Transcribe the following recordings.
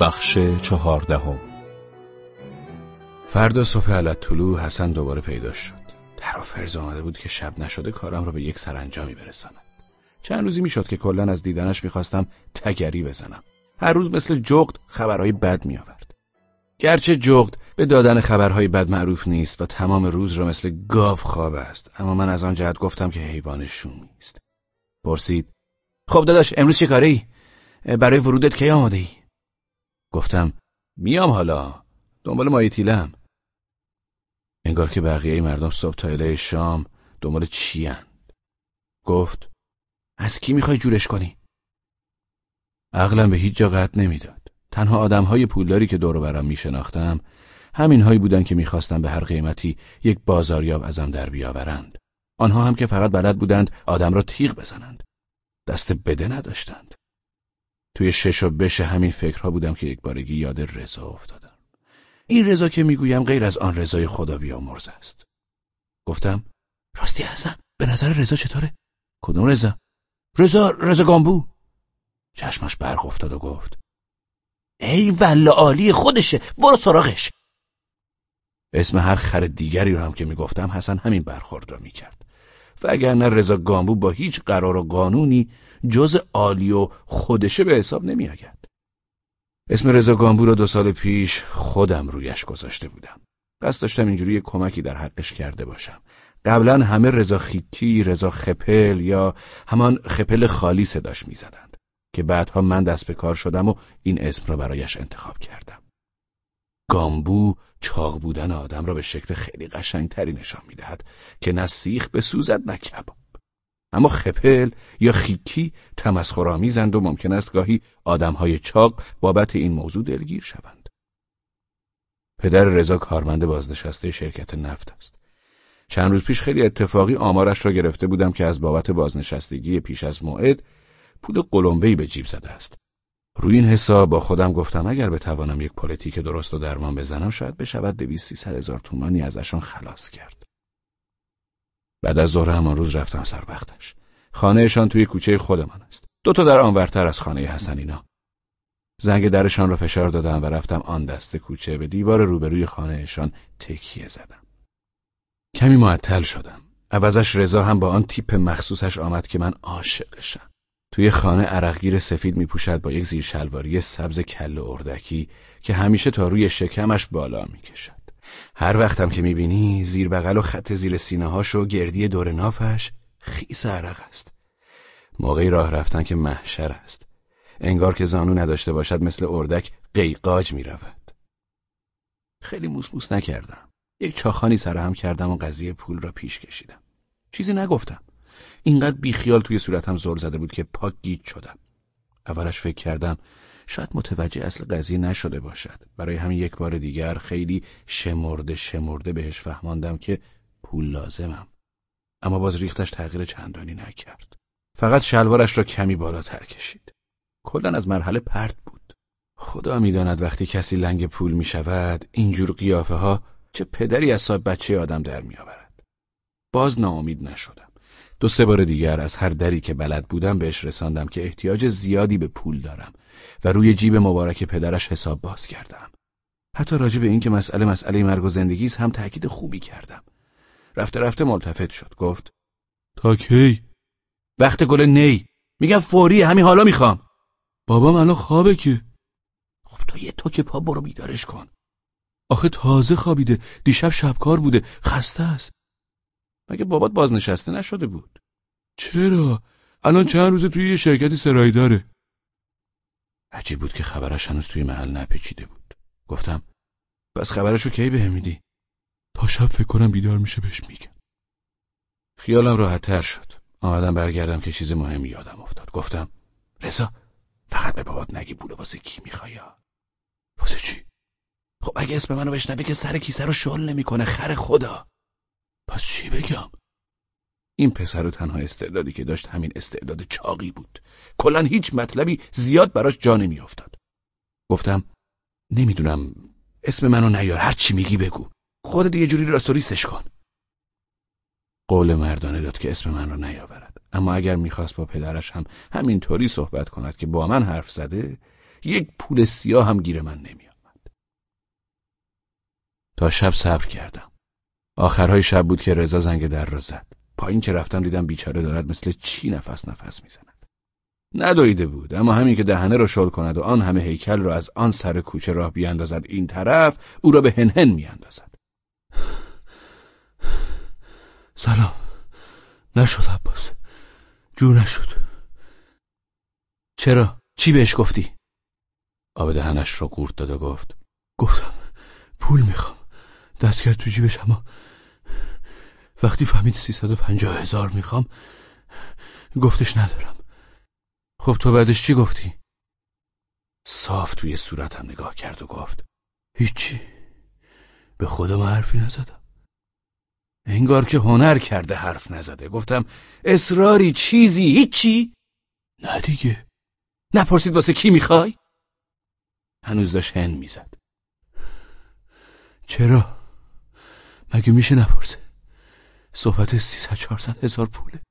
بخش چهاردهم فردا صبح علت طلوع حسن دوباره پیدا شد. فرز آمده بود که شب نشده کارم را به یک سرانجامی برساند چند روزی می‌شد که کلا از دیدنش می‌خواستم تگری بزنم. هر روز مثل جغد خبرهای بد میآورد. گرچه جغد به دادن خبرهای بد معروف نیست و تمام روز را مثل گاو خواب است اما من از آن جهت گفتم که حیوان شومی است. پرسید خب داداش امروز چه کاری؟ برای ورودت کی آماده ای؟ گفتم میام حالا. دنبال مایی تیلم. انگار که بقیه مردم صبح تا شام دنبال چی گفت از کی می‌خوای جورش کنی؟ عقلم به هیچ جا قطع نمی‌داد. تنها آدمهای پولداری که دور برم میشناختم همین هایی بودن که می‌خواستن به هر قیمتی یک بازاریاب ازم در بیاورند. آنها هم که فقط بلد بودند آدم را تیغ بزنند. دست بده نداشتند. توی شش و بش همین فکرها بودم که یک بارگی یاد رضا افتادم. این رضا که می‌گویم غیر از آن رضای خدا بیامرز است. گفتم راستی حسن به نظر رضا چطوره؟ کدوم رضا؟ رضا رضا گامبو چشمش برق افتاد و گفت ای وله عالی خودشه برو سراغش اسم هر خر دیگری رو هم که می‌گفتم حسن همین برخورد را می‌کرد و اگر نه رضا گامبو با هیچ قرار و قانونی جز عالی و خودشه به حساب نمی اسم رضا گامبو رو دو سال پیش خودم رویش گذاشته بودم. قصد داشتم اینجوری کمکی در حقش کرده باشم. قبلا همه رضا خیکی، رضا خپل یا همان خپل خالی صداش می‌زدند که بعدها من دست به کار شدم و این اسم را برایش انتخاب کردم. گامبو چاق بودن آدم را به شکل خیلی قشنگتری نشان می‌دهد که نه سیخ بسوزد نه کباب. اما خپل یا خیکی تمسخرآمیزند و ممکن است گاهی آدمهای چاق بابت این موضوع دلگیر شوند. پدر رضا کارمند بازنشسته شرکت نفت است. چند روز پیش خیلی اتفاقی آمارش را گرفته بودم که از بابت بازنشستگی پیش از موعد پول قلمبه‌ای به جیب زده است. روی این حساب با خودم گفتم اگر بتوانم یک پلیتیک درست و درمان بزنم شاید بشود دویست سیصد هزار تومانی ازشان خلاص کرد. بعد از ظهر همان روز رفتم سر وقتش. خانهشان توی کوچه خودمان است. دو تا در آنورتر از خانه حسنینا. زنگ درشان را فشار دادم و رفتم آن دست کوچه به دیوار روبروی خانهشان تکیه زدم. کمی معطل شدم. عوضش رضا هم با آن تیپ مخصوصش آمد که من عاشقشم. توی خانه عرقگیر سفید می پوشد با یک زیر شلواری سبز کل اردکی که همیشه تا روی شکمش بالا می کشد. هر وقتم که می‌بینی زیر بغل و خط زیر سینه هاش و گردی دور نافش خیس عرق است. موقعی راه رفتن که محشر است. انگار که زانو نداشته باشد مثل اردک قیقاج می. خیلی موس نکردم. یک چاخانی سرهم کردم و قضیه پول را پیش کشیدم. چیزی نگفتم. اینقدر بیخیال توی صورتم زل زده بود که پاک گیج شدم. اولش فکر کردم شاید متوجه اصل قضیه نشده باشد. برای همین یک بار دیگر خیلی شمرده شمرده بهش فهماندم که پول لازمم. اما باز ریختش تغییر چندانی نکرد. فقط شلوارش را کمی بالاتر کشید. کلا از مرحله پرت بود. خدا می‌داند وقتی کسی لنگ پول می شود اینجور قیافه ها چه پدری از بچه آدم در می آورد. باز ناامید نشدم. دو سه بار دیگر از هر دری که بلد بودم بهش رساندم که احتیاج زیادی به پول دارم و روی جیب مبارک پدرش حساب باز کردم. حتی راجع به اینکه مسئله مسئله مرگ و زندگی هم تاکید خوبی کردم. رفته رفته ملتفت شد گفت تا کی؟ وقت گل نی. میگم فوری همین حالا می‌خوام. بابام الان خوابه که. خب تو یه تو که پا برو بیدارش کن. آخه تازه خوابیده. دیشب شبکار بوده. خسته است. مگه بابات بازنشسته نشده بود؟ چرا؟ الان چند روزه توی یه شرکتی سرایی داره. عجیب بود که خبرش هنوز توی محل نپیچیده بود. گفتم پس خبرشو کی بهم میدی؟ تا شب فکر کنم بیدار میشه بهش میگم. خیالم راحتتر شد. آمدم برگردم که چیز مهمی یادم افتاد. گفتم رضا فقط به بابات نگی پول واسه کی می‌خوای؟ واسه چی؟ خب اگه اسم منو بشنوه که سر کیسه رو شل نمی‌کنه خر خدا. پس چی بگم؟ این پسر تنها استعدادی که داشت همین استعداد چاقی بود. کلا هیچ مطلبی زیاد براش جا نمیافتاد. گفتم نمی‌دونم اسم منو نیار هر چی میگی بگو. خودت یه جوری راستوریستش کن. قول مردانه داد که اسم من رو نیاورد. اما اگر می‌خواست با پدرش هم همینطوری صحبت کند که با من حرف زده یک پول سیاه هم گیر من نمیآمد. تا شب صبر کردم. آخرهای شب بود که رضا زنگ در را زد. پایین که رفتم دیدم بیچاره دارد مثل چی نفس نفس می‌زند. ندویده بود اما همین که دهنه را شل کند و آن همه هیکل را از آن سر کوچه راه بیاندازد این طرف او را به هنهن میاندازد. سلام. نشد عباس. جور نشد. چرا؟ چی بهش گفتی؟ آب دهنش را قورت داد و گفت گفتم پول می‌خوام. دست کرد تو جیبش اما وقتی فهمید سیصد و پنجاه هزار می‌خوام گفتش ندارم خب تو بعدش چی گفتی؟ صاف توی صورتم نگاه کرد و گفت هیچی به خودم حرفی نزدم انگار که هنر کرده حرف نزده گفتم اصراری چیزی هیچی؟ نه دیگه نپرسید واسه کی می‌خوای؟ هنوز داشت هن می‌زد چرا؟ مگه میشه نپرسه؟ صحبت سیصد چهارصد هزار پوله.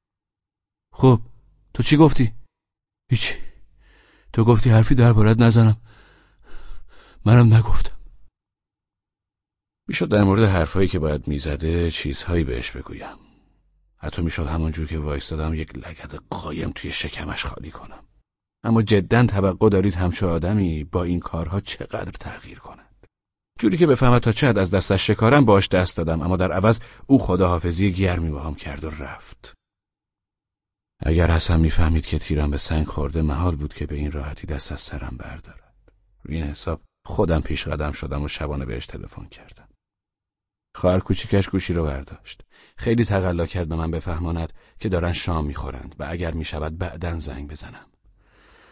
خب تو چی گفتی؟ هیچی تو گفتی حرفی دربارت نزنم. منم نگفتم. می‌شد در مورد حرفایی که باید می‌زده چیزهایی بهش بگویم. حتی می‌شد همونجور که وایستادم یک لگد قایم توی شکمش خالی کنم. اما جدا توقع دارید همچه آدمی با این کارها چقدر تغییر کند جوری که بفهمد تا چقدر از دستش شکارم باش دست دادم. اما در عوض او خداحافظی گرمی با کرد و رفت. اگر حسن می‌فهمید که تیرم به سنگ خورده محال بود که به این راحتی دست از سرم بردارد. روی این حساب خودم پیش قدم شدم و شبانه بهش تلفن کردم. خواهر کوچیکش گوشی رو برداشت. خیلی تقلا کرد به من بفهماند که دارن شام می‌خورند و اگر می‌شود بعدا زنگ بزنم.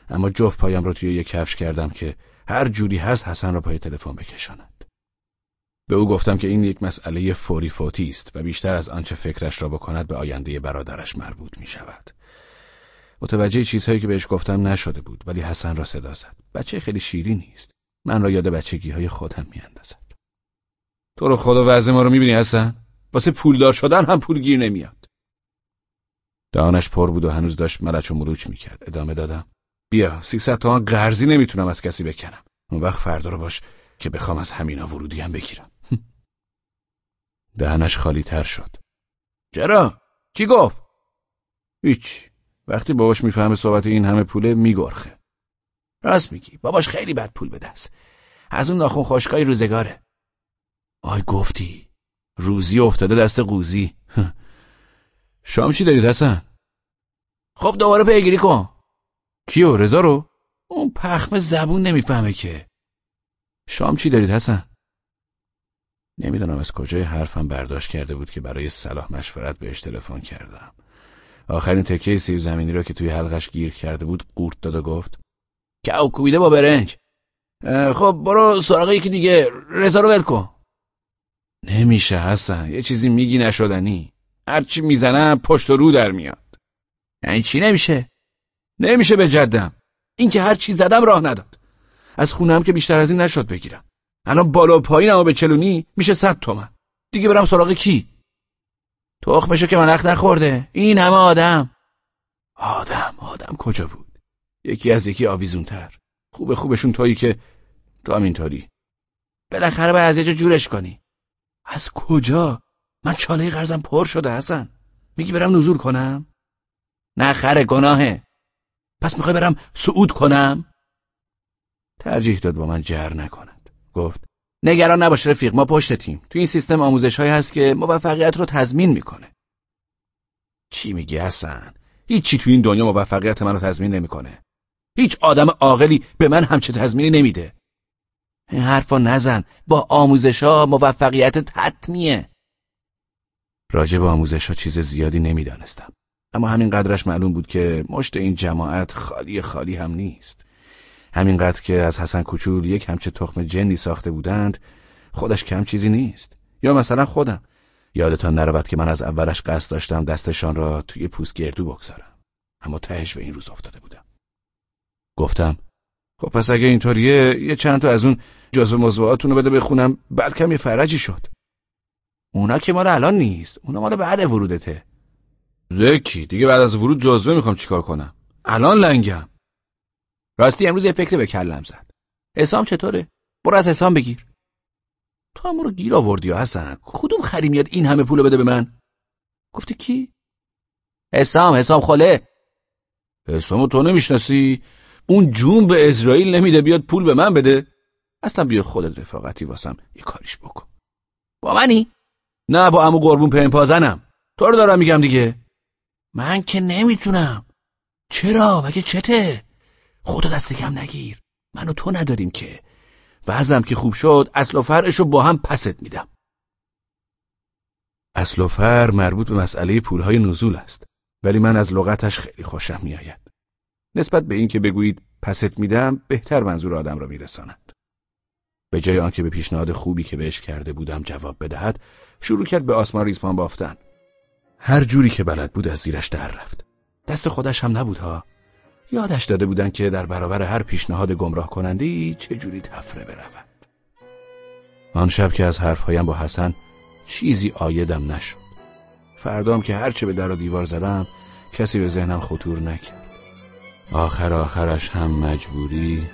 اما جفت پایم رو توی یک کفش کردم که هر جوری هست حسن را پای تلفن بکشاند به او گفتم که این یک مسئله فوری فوتی است و بیشتر از آنچه فکرش را بکند به آینده برادرش مربوط می شود. متوجه چیزهایی که بهش گفتم نشده بود ولی حسن را صدا زد. بچه خیلی شیری نیست. من را یاد بچگی های خودم می اندازد. تو رو خدا وضع ما رو می بینی حسن؟ واسه پولدار شدن هم پول گیر نمیاد. دهانش پر بود و هنوز داشت ملچ و ملوچ می‌کرد. ادامه دادم. بیا سیصد تومن قرضی نمی‌تونم از کسی بکنم. اون وقت فردا رو باش که بخوام از همینا ورودی هم بگیرم. دهنش خالی تر شد. چرا؟ چی گفت؟ هیچ. وقتی باباش می‌فهمه صحبت این همه پوله میگرخه. راست میگی. باباش خیلی بد پول به دست. از اون ناخون خشکای روزگاره. آی گفتی. روزی افتاده دست قوزی. شام چی دارید حسن؟ خب دوباره پیگیری کن. کیو رضا رو؟ اون پخم زبون نمی‌فهمه که. شام چی دارید حسن؟ نمی‌دونم از کجای حرفم برداشت کرده بود که برای صلاح مشورت بهش تلفن کردم. آخرین تکه سیب زمینی را که توی حلقش گیر کرده بود قورت داد و گفت که کوبیده با برنج. خب برو سراغ یکی دیگه رضا رو ول کن. نمیشه حسن یه چیزی میگی نشدنی. هرچی می‌زنم پشت و رو در میاد. یعنی چی نمیشه؟ نمیشه به جدم. این که هر چی زدم راه نداد. از خونم که بیشتر از این نشد بگیرم. الان بالا و پایینمو به چلونی میشه صد تومن. دیگه برم سراغ کی؟ تخمشو که منخ نخورده. این همه آدم. آدم آدم کجا بود؟ یکی از یکی آویزونتر. خوب خوبشون تویی که تو همینطوری بالاخره به از یه جورش کنی. از کجا؟ من چاله قرضم پر شده حسن. میگی برم نزول کنم؟ نه خره گناهه. پس می‌خوای برم صعود کنم؟ ترجیح داد با من جر نکنم گفت نگران نباش رفیق ما پشتتیم تو این سیستم آموزش های هست که موفقیت رو تضمین می‌کنه. چی میگی حسن؟ هیچی تو این دنیا موفقیت من رو تضمین نمی‌کنه. هیچ آدم عاقلی به من همچه تضمینی نمیده. این حرفا نزن. با آموزش ها موفقیت حتمیه راجع به آموزش ها چیز زیادی نمی‌دانستم. اما همین قدرش معلوم بود که مشت این جماعت خالی خالی هم نیست. همینقدر که از حسن کوچول یک همچه تخم جنی ساخته بودند خودش کم چیزی نیست. یا مثلا خودم. یادتان نرود که من از اولش قصد داشتم دستشان را توی پوست گردو بگذارم. اما تهش به این روز افتاده بودم. گفتم خب پس اگه اینطوریه یه چند تا از اون جزو موضوعاتون رو بده بخونم بلکم یه فرجی شد. اونا که مال الان نیست. اونا مال بعد ورودته. زکی دیگه بعد از ورود جزوه می‌خوام چیکار کنم؟ الان لنگم. راستی امروز یه فکر به کلم زد. حسام چطوره؟ برو از حسام بگیر. تو هم رو گیر آوردی یا حسن؟ کدوم خری میاد این همه پول بده به من؟ گفتی کی؟ حسام حسام خاله. حسامو تو نمی‌شناسی؟ اون جون به اسرائیل نمیده بیاد پول به من بده؟ اصلا بیا خودت رفاقتی واسم یه کاریش بکن. با منی؟ نه با امو قربون پین پازنم تو رو دارم میگم دیگه. من که نمی‌تونم. چرا؟ مگه چته؟ خدا دست کم نگیر. منو تو نداریم که. وزم که خوب شد اصل و فرعش رو با هم پست میدم. اصل و فر مربوط به مسئله پولهای نزول است. ولی من از لغتش خیلی خوشم میآید. نسبت به اینکه بگویید پست میدم بهتر منظور آدم را میرساند. به جای آنکه به پیشنهاد خوبی که بهش کرده بودم جواب بدهد شروع کرد به آسمان ریسمان بافتن. هر جوری که بلد بود از زیرش در رفت. دست خودش هم نبود ها. یادش داده بودن که در برابر هر پیشنهاد گمراه کننده ای چجوری تفره برود. آن شب که از حرفهایم با حسن چیزی آیدم نشد. فردام که هرچه به در و دیوار زدم کسی به ذهنم خطور نکرد. آخر آخرش هم مجبوری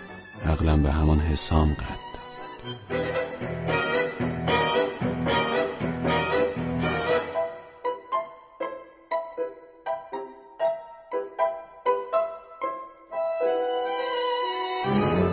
عقلم به همان حسام قد うん